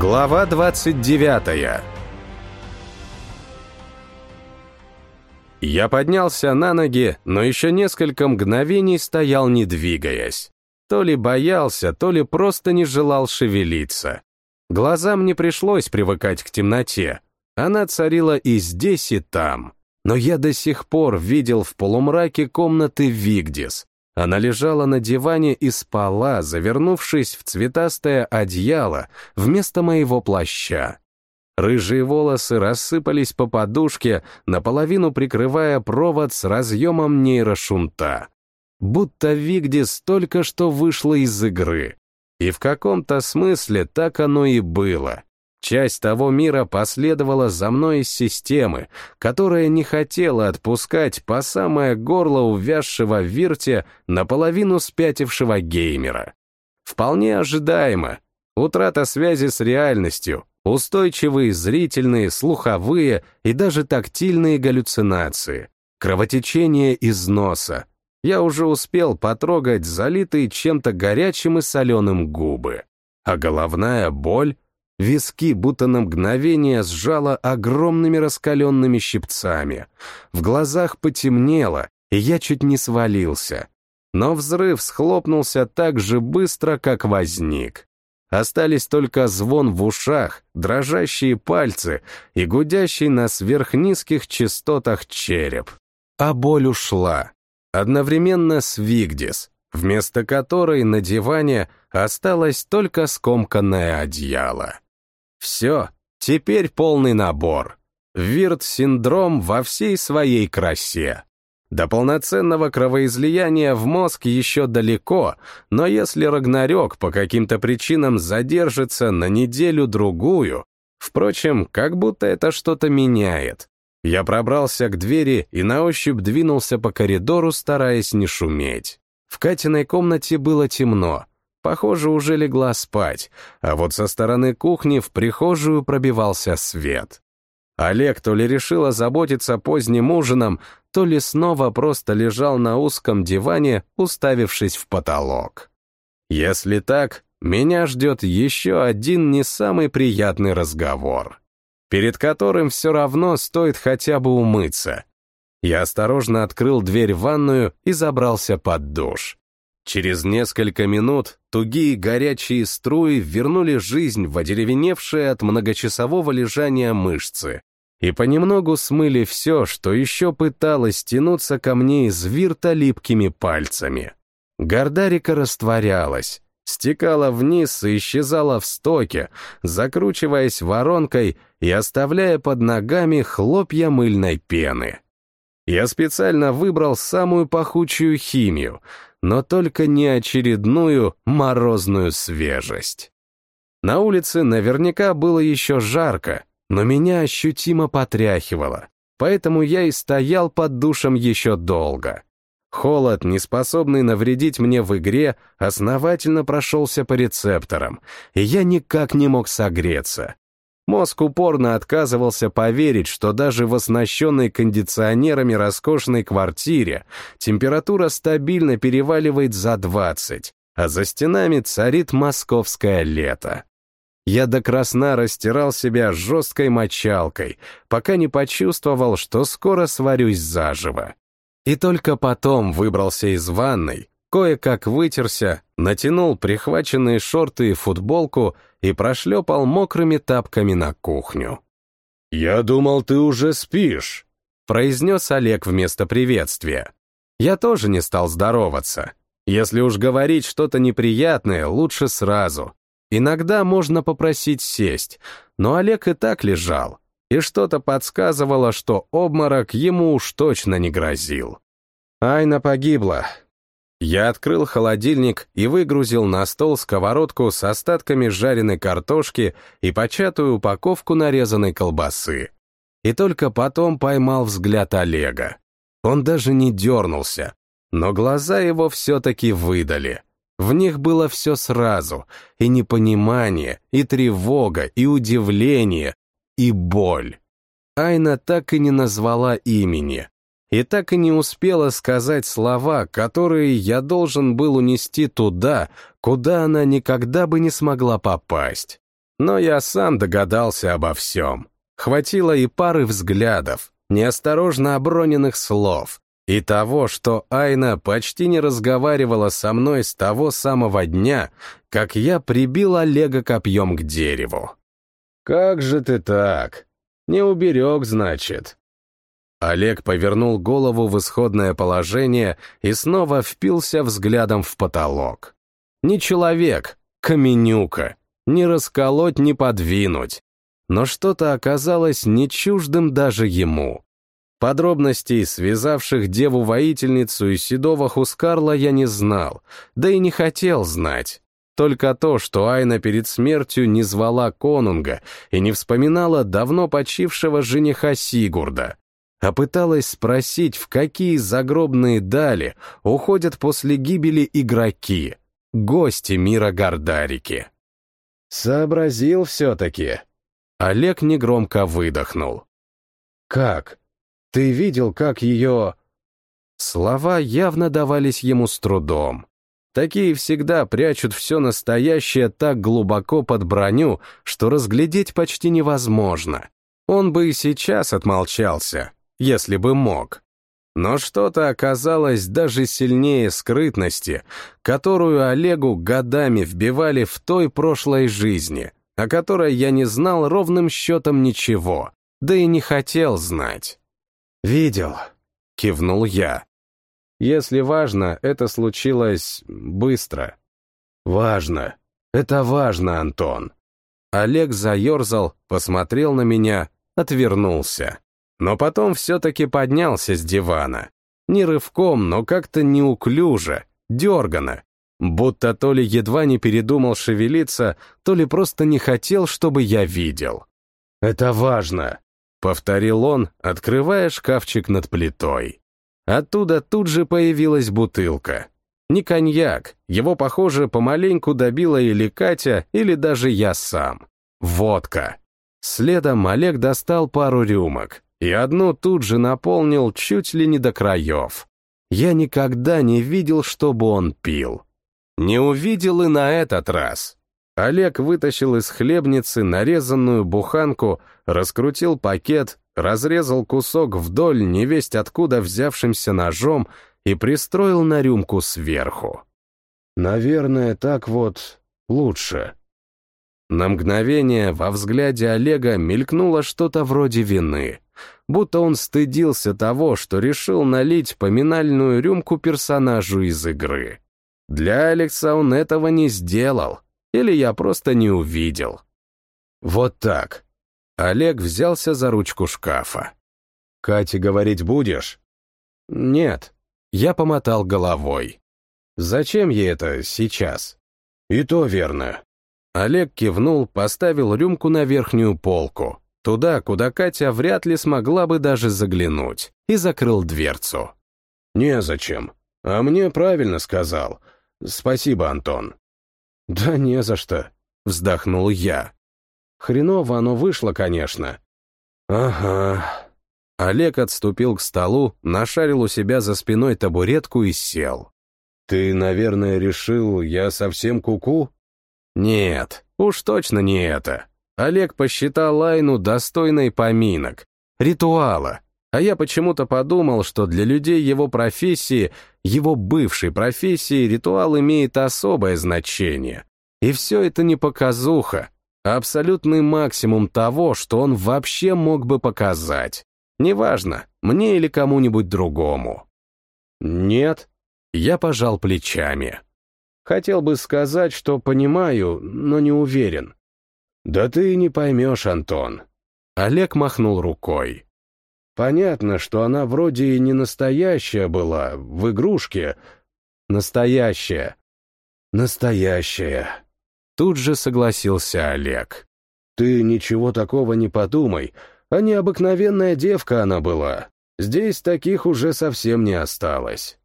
Глава 29 Я поднялся на ноги, но еще несколько мгновений стоял, не двигаясь. То ли боялся, то ли просто не желал шевелиться. Глазам не пришлось привыкать к темноте. Она царила и здесь, и там. Но я до сих пор видел в полумраке комнаты Вигдис. Она лежала на диване и спала, завернувшись в цветастое одеяло вместо моего плаща. Рыжие волосы рассыпались по подушке, наполовину прикрывая провод с разъемом нейрошунта. Будто Вигдис только что вышла из игры. И в каком-то смысле так оно и было. Часть того мира последовала за мной из системы, которая не хотела отпускать по самое горло увязшего в вирте наполовину спятившего геймера. Вполне ожидаемо. Утрата связи с реальностью, устойчивые зрительные, слуховые и даже тактильные галлюцинации, кровотечение из носа. Я уже успел потрогать залитые чем-то горячим и соленым губы. А головная боль Виски будто на мгновение сжало огромными раскаленными щипцами. В глазах потемнело, и я чуть не свалился. Но взрыв схлопнулся так же быстро, как возник. Остались только звон в ушах, дрожащие пальцы и гудящий на сверхнизких частотах череп. А боль ушла. Одновременно с Вигдис, вместо которой на диване осталось только скомканное одеяло. Все, теперь полный набор. Вирт-синдром во всей своей красе. До полноценного кровоизлияния в мозг еще далеко, но если Рагнарёк по каким-то причинам задержится на неделю-другую, впрочем, как будто это что-то меняет. Я пробрался к двери и на ощупь двинулся по коридору, стараясь не шуметь. В Катиной комнате было темно, Похоже, уже легла спать, а вот со стороны кухни в прихожую пробивался свет. Олег то ли решил озаботиться поздним ужином, то ли снова просто лежал на узком диване, уставившись в потолок. Если так, меня ждет еще один не самый приятный разговор, перед которым все равно стоит хотя бы умыться. Я осторожно открыл дверь в ванную и забрался под душ. Через несколько минут тугие горячие струи вернули жизнь в одеревеневшие от многочасового лежания мышцы и понемногу смыли все, что еще пыталось тянуться ко мне из вирта липкими пальцами. Гордарика растворялась, стекала вниз и исчезала в стоке, закручиваясь воронкой и оставляя под ногами хлопья мыльной пены. Я специально выбрал самую пахучую химию — но только не очередную морозную свежесть. На улице наверняка было еще жарко, но меня ощутимо потряхивало, поэтому я и стоял под душем еще долго. Холод, не способный навредить мне в игре, основательно прошелся по рецепторам, и я никак не мог согреться. Мозг упорно отказывался поверить, что даже в оснащенной кондиционерами роскошной квартире температура стабильно переваливает за 20, а за стенами царит московское лето. Я до красна растирал себя жесткой мочалкой, пока не почувствовал, что скоро сварюсь заживо. И только потом выбрался из ванной, кое-как вытерся, натянул прихваченные шорты и футболку и прошлепал мокрыми тапками на кухню. «Я думал, ты уже спишь», — произнес Олег вместо приветствия. Я тоже не стал здороваться. Если уж говорить что-то неприятное, лучше сразу. Иногда можно попросить сесть, но Олег и так лежал, и что-то подсказывало, что обморок ему уж точно не грозил. Айна погибла, я открыл холодильник и выгрузил на стол сковородку с остатками жареной картошки и початую упаковку нарезанной колбасы. И только потом поймал взгляд Олега. Он даже не дернулся, но глаза его все-таки выдали. В них было все сразу, и непонимание, и тревога, и удивление, и боль. Айна так и не назвала имени, и так и не успела сказать слова, которые я должен был унести туда, куда она никогда бы не смогла попасть. Но я сам догадался обо всем. Хватило и пары взглядов, неосторожно оброненных слов, и того, что Айна почти не разговаривала со мной с того самого дня, как я прибил Олега копьем к дереву. «Как же ты так? Не уберег, значит?» Олег повернул голову в исходное положение и снова впился взглядом в потолок. Не человек, каменюка, не расколоть, не подвинуть. Но что-то оказалось не чуждым даже ему. Подробностей, связавших деву-воительницу и седого Хускарла, я не знал, да и не хотел знать. Только то, что Айна перед смертью не звала конунга и не вспоминала давно почившего жениха Сигурда, а пыталась спросить, в какие загробные дали уходят после гибели игроки, гости мира Гардарики. Сообразил все-таки. Олег негромко выдохнул. «Как? Ты видел, как ее...» Слова явно давались ему с трудом. Такие всегда прячут все настоящее так глубоко под броню, что разглядеть почти невозможно. Он бы и сейчас отмолчался, если бы мог. Но что-то оказалось даже сильнее скрытности, которую Олегу годами вбивали в той прошлой жизни, о которой я не знал ровным счетом ничего, да и не хотел знать. «Видел», — кивнул я. «Если важно, это случилось быстро». «Важно. Это важно, Антон». Олег заерзал, посмотрел на меня, отвернулся. Но потом все-таки поднялся с дивана. Не рывком, но как-то неуклюже, дергано. Будто то ли едва не передумал шевелиться, то ли просто не хотел, чтобы я видел. «Это важно», — повторил он, открывая шкафчик над плитой. Оттуда тут же появилась бутылка. Не коньяк, его, похоже, помаленьку добила или Катя, или даже я сам. Водка. Следом Олег достал пару рюмок, и одну тут же наполнил чуть ли не до краев. Я никогда не видел, чтобы он пил. Не увидел и на этот раз. Олег вытащил из хлебницы нарезанную буханку, раскрутил пакет, разрезал кусок вдоль невесть откуда взявшимся ножом и пристроил на рюмку сверху. «Наверное, так вот лучше». На мгновение во взгляде Олега мелькнуло что-то вроде вины, будто он стыдился того, что решил налить поминальную рюмку персонажу из игры. Для Алекса он этого не сделал, или я просто не увидел. Вот так. Олег взялся за ручку шкафа. «Кате говорить будешь?» «Нет». Я помотал головой. «Зачем ей это сейчас?» «И то верно». Олег кивнул, поставил рюмку на верхнюю полку, туда, куда Катя вряд ли смогла бы даже заглянуть, и закрыл дверцу. «Незачем. А мне правильно сказал. Спасибо, Антон». «Да не за что», — вздохнул я. Хреново оно вышло, конечно. Ага. Олег отступил к столу, нашарил у себя за спиной табуретку и сел. Ты, наверное, решил, я совсем куку? -ку? Нет, уж точно не это. Олег посчитал Лайну достойной поминок, ритуала, а я почему-то подумал, что для людей его профессии, его бывшей профессии, ритуал имеет особое значение. И все это не показуха, Абсолютный максимум того, что он вообще мог бы показать. Неважно, мне или кому-нибудь другому. Нет, я пожал плечами. Хотел бы сказать, что понимаю, но не уверен. Да ты не поймешь, Антон. Олег махнул рукой. Понятно, что она вроде и не настоящая была, в игрушке. Настоящая. Настоящая. Тут же согласился Олег. «Ты ничего такого не подумай, а необыкновенная девка она была. Здесь таких уже совсем не осталось.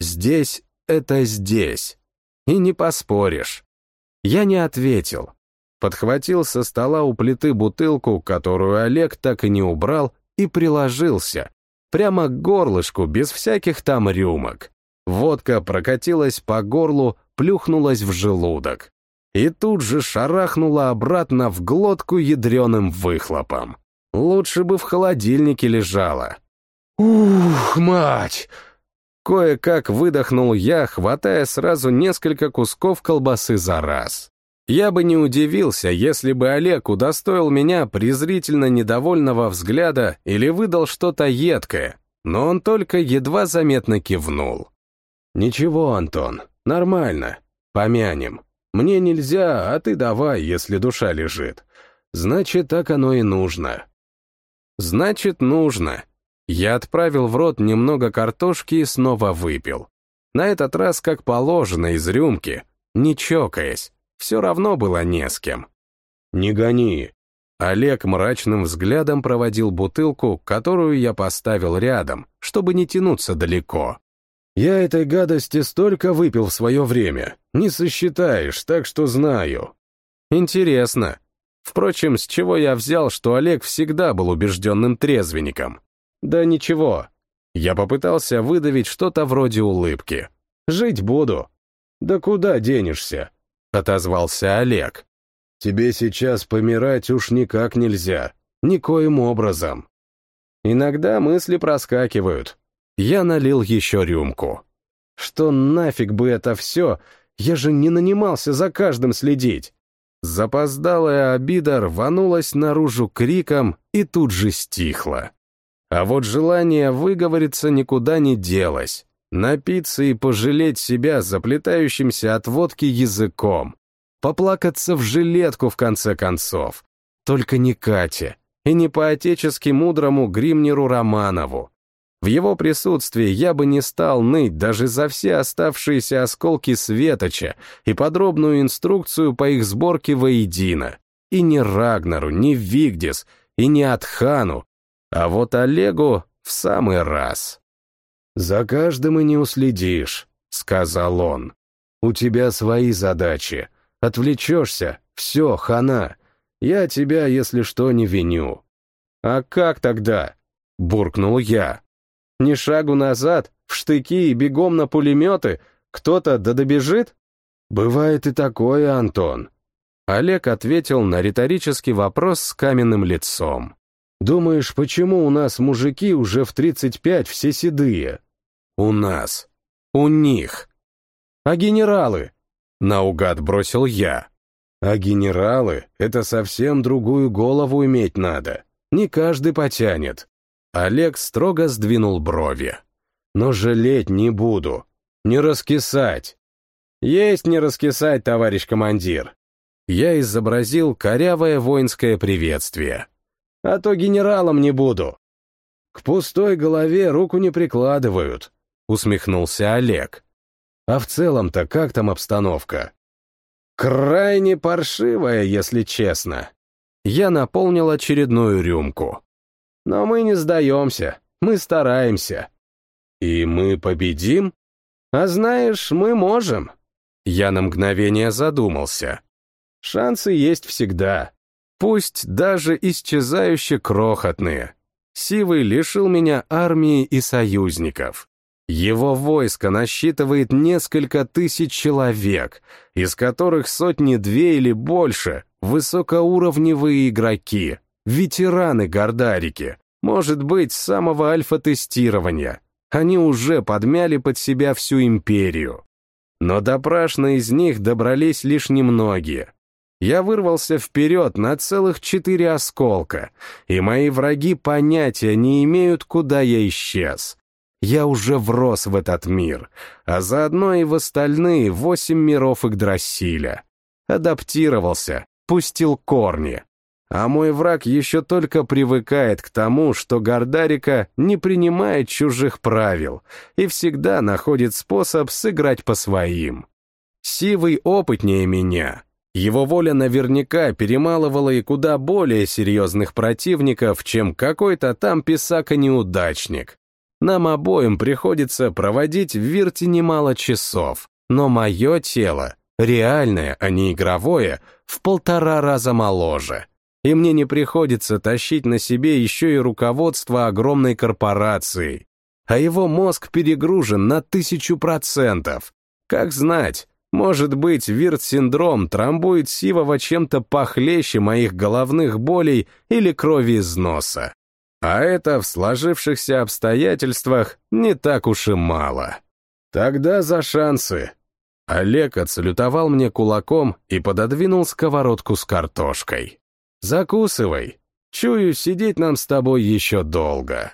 Здесь — это здесь. И не поспоришь». Я не ответил. Подхватил со стола у плиты бутылку, которую Олег так и не убрал, и приложился. Прямо к горлышку, без всяких там рюмок. Водка прокатилась по горлу, плюхнулась в желудок. и тут же шарахнула обратно в глотку ядреным выхлопом. Лучше бы в холодильнике лежала. «Ух, мать!» Кое-как выдохнул я, хватая сразу несколько кусков колбасы за раз. Я бы не удивился, если бы Олег удостоил меня презрительно недовольного взгляда или выдал что-то едкое, но он только едва заметно кивнул. «Ничего, Антон, нормально. Помянем. Мне нельзя, а ты давай, если душа лежит. Значит, так оно и нужно». «Значит, нужно». Я отправил в рот немного картошки и снова выпил. На этот раз, как положено, из рюмки, не чокаясь, все равно было не с кем. «Не гони!» Олег мрачным взглядом проводил бутылку, которую я поставил рядом, чтобы не тянуться далеко. «Я этой гадости столько выпил в свое время, не сосчитаешь, так что знаю». «Интересно. Впрочем, с чего я взял, что Олег всегда был убежденным трезвенником? Да ничего. Я попытался выдавить что-то вроде улыбки. Жить буду. Да куда денешься? Отозвался Олег. Тебе сейчас помирать уж никак нельзя. Никоим образом. Иногда мысли проскакивают. Я налил еще рюмку. Что нафиг бы это все? Я же не нанимался за каждым следить. Запоздалая обида рванулась наружу криком и тут же стихла. А вот желание выговориться никуда не делось. Напиться и пожалеть себя заплетающимся от водки языком. Поплакаться в жилетку, в конце концов. Только не Кате. И не по-отечески мудрому Гримнеру Романову. В его присутствии я бы не стал ныть даже за все оставшиеся осколки Светоча и подробную инструкцию по их сборке воедино. И ни Рагнару, ни Вигдис, и ни Атхану, а вот Олегу в самый раз. «За каждым и не уследишь», — сказал он. «У тебя свои задачи. Отвлечешься, все, хана. Я тебя, если что, не виню». «А как тогда?» — буркнул я. «Ни шагу назад, в штыки и бегом на пулеметы, кто-то да добежит?» «Бывает и такое, Антон». Олег ответил на риторический вопрос с каменным лицом. Думаешь, почему у нас мужики уже в 35 все седые? У нас. У них. А генералы? Наугад бросил я. А генералы — это совсем другую голову иметь надо. Не каждый потянет. Олег строго сдвинул брови. Но жалеть не буду. Не раскисать. Есть не раскисать, товарищ командир. Я изобразил корявое воинское приветствие а то генералом не буду. К пустой голове руку не прикладывают, усмехнулся Олег. А в целом-то как там обстановка? Крайне паршивая, если честно. Я наполнил очередную рюмку. Но мы не сдаемся, мы стараемся. И мы победим? А знаешь, мы можем. Я на мгновение задумался. Шансы есть всегда. Пусть даже исчезающе крохотные. Сивый лишил меня армии и союзников. Его войско насчитывает несколько тысяч человек, из которых сотни-две или больше — высокоуровневые игроки, ветераны-гордарики, может быть, самого альфа-тестирования. Они уже подмяли под себя всю империю. Но допрашно из них добрались лишь немногие я вырвался вперед на целых четыре осколка, и мои враги понятия не имеют, куда я исчез. Я уже врос в этот мир, а заодно и в остальные восемь миров Игдрасиля. Адаптировался, пустил корни. А мой враг еще только привыкает к тому, что Гордарика не принимает чужих правил и всегда находит способ сыграть по своим. Сивый опытнее меня, его воля наверняка перемалывала и куда более серьезных противников, чем какой-то там писака-неудачник. Нам обоим приходится проводить в Вирте немало часов, но мое тело, реальное, а не игровое, в полтора раза моложе. И мне не приходится тащить на себе еще и руководство огромной корпорации. А его мозг перегружен на тысячу процентов. Как знать, Может быть, вирт-синдром трамбует Сивова чем-то похлеще моих головных болей или крови из носа. А это в сложившихся обстоятельствах не так уж и мало. Тогда за шансы. Олег отсалютовал мне кулаком и пододвинул сковородку с картошкой. «Закусывай. Чую, сидеть нам с тобой еще долго».